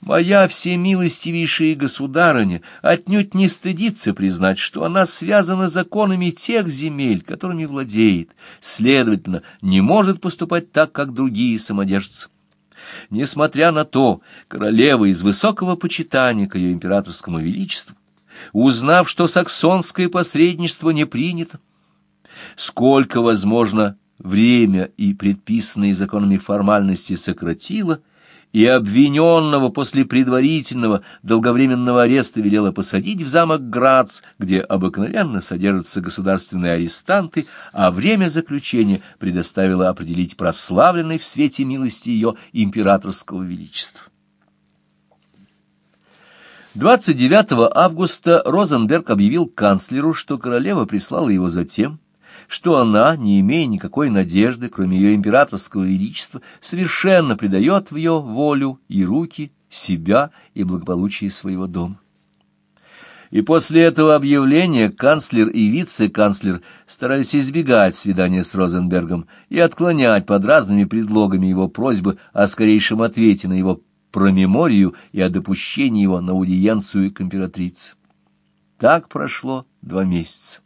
Моя всемилостивейшая государыня отнюдь не стыдится признать, что она связана законами тех земель, которыми владеет, следовательно, не может поступать так, как другие самодержцы. Несмотря на то, королева из высокого почитания к ее императорскому величеству, узнав, что саксонское посредничество не принято, сколько возможно время и предписанные законами формальности сократила, и обвиненного после предварительного долговременного ареста велела посадить в замок Грац, где обыкновенно содержатся государственные арестанты, а время заключения предоставила определить прославленной в свете милости ее императорского величества. 29 августа Розенберг объявил канцлеру, что королева прислала его за тем, что она, не имея никакой надежды, кроме ее императорского величества, совершенно предает в ее волю и руки себя и благополучие своего дома. И после этого объявления канцлер и вице-канцлер старались избегать свидания с Розенбергом и отклонять под разными предлогами его просьбы о скорейшем ответе на его промеморию и о допущении его на аудиенцию к императрице. Так прошло два месяца.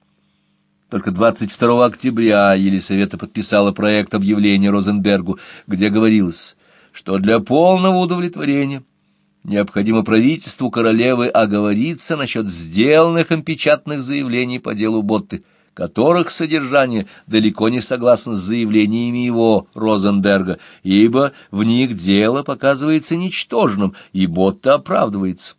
Только 22 октября Елисавета подписала проект объявления Розенбергу, где говорилось, что для полного удовлетворения необходимо правительству королевы оговориться насчет сделанных им печатных заявлений по делу Ботты, которых содержание далеко не согласно с заявлениями его, Розенберга, ибо в них дело показывается ничтожным, и Ботта оправдывается.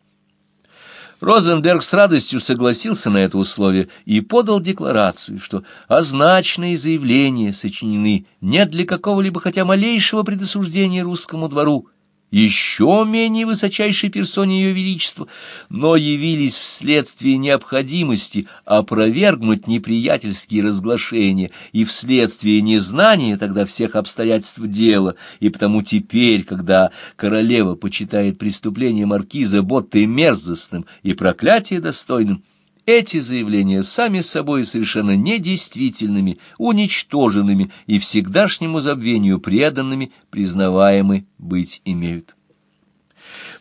Розенберг с радостью согласился на это условие и подал декларацию, что означенные заявления сочинены не для какого-либо хотя малейшего предосуждения русскому двору, еще менее высочайшей персоне Ее Величества, но явились вследствие необходимости опровергнуть неприятельские разглашения и вследствие незнания тогда всех обстоятельств дела, и потому теперь, когда королева почитает преступление маркиза Ботты мерзостным и проклятие достойным, эти заявления сами собой совершенно недействительными, уничтоженными и всегдашнему забвению преданными признаваемы быть имеют.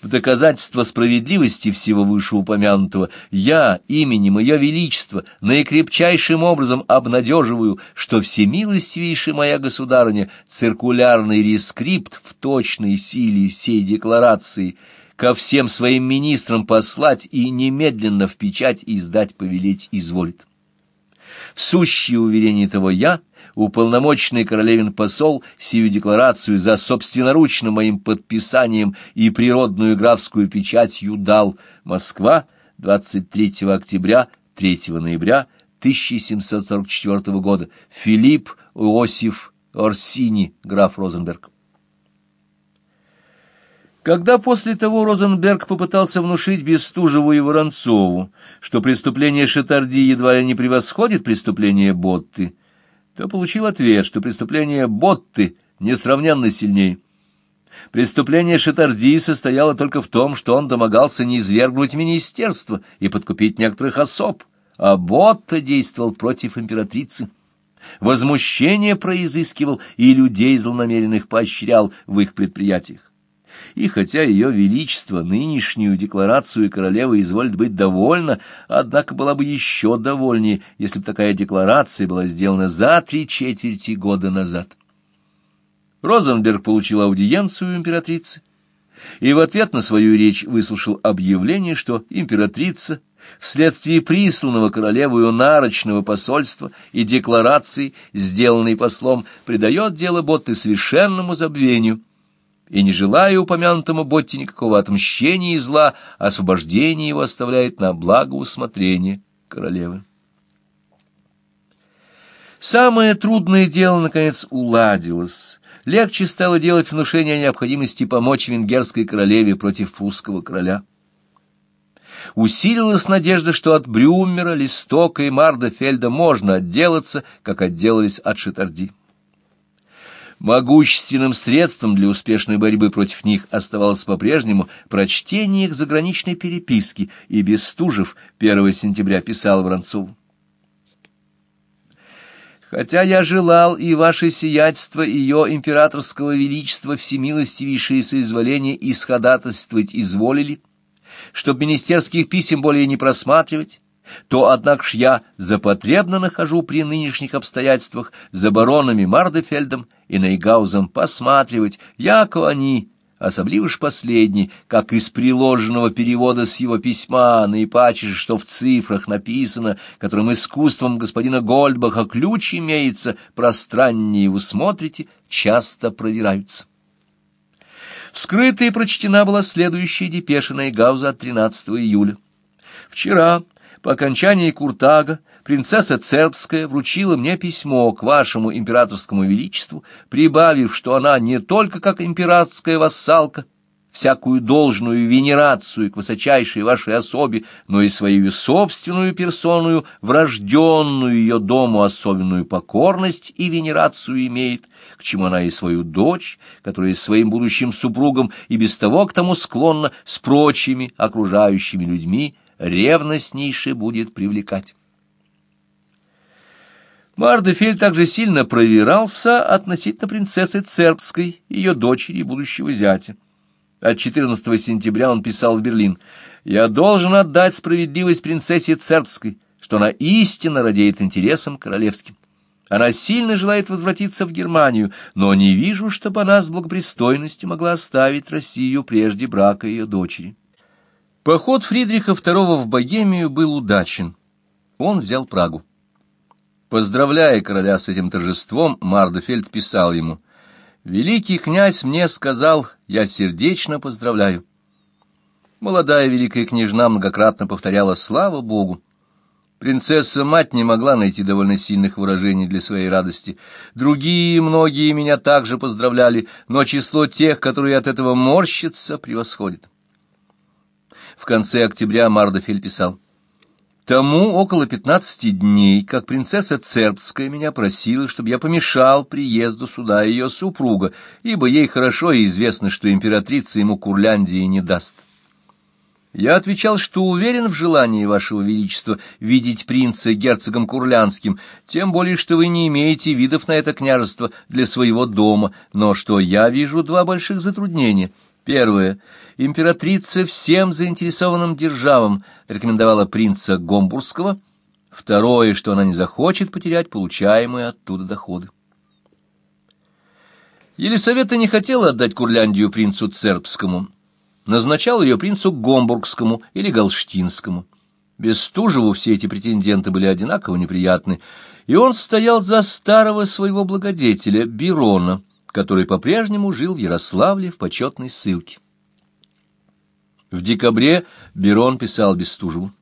В доказательство справедливости всего вышеупомянутого я именем Ее Величества наикрепчайшим образом обнадеживаю, что всемилостивейшая моя государыня циркулярный рескрипт в точной силе всей декларации – ко всем своим министрам послать и немедленно в печать издать повелеть изволит. В сущее уверение того я, уполномоченный королевин посол, сию декларацию за собственноручным моим подписанием и природную графскую печатью дал Москва 23 октября 3 ноября 1744 года Филипп Иосиф Орсини, граф Розенберг. Когда после того Розенберг попытался внушить Бестужеву и Воронцову, что преступление Шатарди едва ли не превосходит преступление Ботты, то получил ответ, что преступление Ботты несравненно сильнее. Преступление Шатарди состояло только в том, что он домогался не извергнуть министерство и подкупить некоторых особ, а Ботта действовал против императрицы. Возмущение произыскивал и людей злонамеренных поощрял в их предприятиях и хотя ее величество нынешнюю декларацию королевы изволит быть довольна, однако была бы еще довольнее, если бы такая декларация была сделана за три четверти года назад. Розенберг получил аудиенцию императрицы и в ответ на свою речь выслушал объявление, что императрица вследствие присланного королевою нарочного посольства и декларации, сделанной послом, придает дело Ботты совершенному забвению, и, не желая упомянутому Ботте никакого отмщения и зла, освобождение его оставляет на благо усмотрение королевы. Самое трудное дело, наконец, уладилось. Легче стало делать внушение о необходимости помочь венгерской королеве против прусского короля. Усилилась надежда, что от Брюмера, Листока и Мардефельда можно отделаться, как отделались от Шитарди. Могущественным средством для успешной борьбы против них оставалось по-прежнему прочтение их заграничной переписки, и Бестужев 1 сентября писал Воронцову. Хотя я желал и ваше сиятельство, и ее императорского величества всемилостивейшие соизволения исходатайствовать изволили, чтоб министерских писем более не просматривать, то, однако ж, я запотребно нахожу при нынешних обстоятельствах за баронами Мардефельдом и Нейгаузом посматривать, яко они, особливо ж последний, как из приложенного перевода с его письма, наипаче, что в цифрах написано, которым искусством господина Гольдбаха ключ имеется, пространнее вы смотрите, часто проверяются. Вскрыта и прочтена была следующая депеша Нейгауза от 13 июля. Вчера по окончании Куртага принцесса Цербская вручила мне письмо к вашему императорскому величеству, прибавив, что она не только как императорская вассалка, всякую должную венерацию к высочайшей вашей особе, но и свою собственную персоную, врожденную ее дому особенную покорность и венерацию имеет, к чему она и свою дочь, которая своим будущим супругом и без того к тому склонна, с прочими окружающими людьми, ревностнейше будет привлекать. Мардефель также сильно провирался относительно принцессы Цербской, ее дочери и будущего зятя. От 14 сентября он писал в Берлин «Я должен отдать справедливость принцессе Цербской, что она истинно радеет интересам королевским. Она сильно желает возвратиться в Германию, но не вижу, чтобы она с благопристойностью могла оставить Россию прежде брака ее дочери». Поход Фридриха II в Богемию был удачен. Он взял Прагу. Поздравляя короля с этим торжеством, Мардефельд писал ему, «Великий князь мне сказал, я сердечно поздравляю». Молодая великая княжна многократно повторяла «Слава Богу!». Принцесса-мать не могла найти довольно сильных выражений для своей радости. Другие, многие меня также поздравляли, но число тех, которые от этого морщатся, превосходит. В конце октября Мардофель писал. Тому около пятнадцати дней, как принцесса Цербская меня просила, чтобы я помешал приезду сюда ее супруга, ибо ей хорошо известно, что императрица ему Курляндии не даст. Я отвечал, что уверен в желании вашего величества видеть принца герцогом Курлянским, тем более, что вы не имеете видов на это княжество для своего дома, но что я вижу два больших затруднения — Первое. Императрица всем заинтересованным державам рекомендовала принца Гомбургского. Второе, что она не захочет потерять получаемые оттуда доходы. Елисавета не хотела отдать Курляндию принцу Цербскому. Назначал ее принцу Гомбургскому или Галштинскому. Бестужеву все эти претенденты были одинаково неприятны, и он стоял за старого своего благодетеля Бирона — который по-прежнему жил в Ярославле в почетной ссылке. В декабре Берон писал Бестужеву.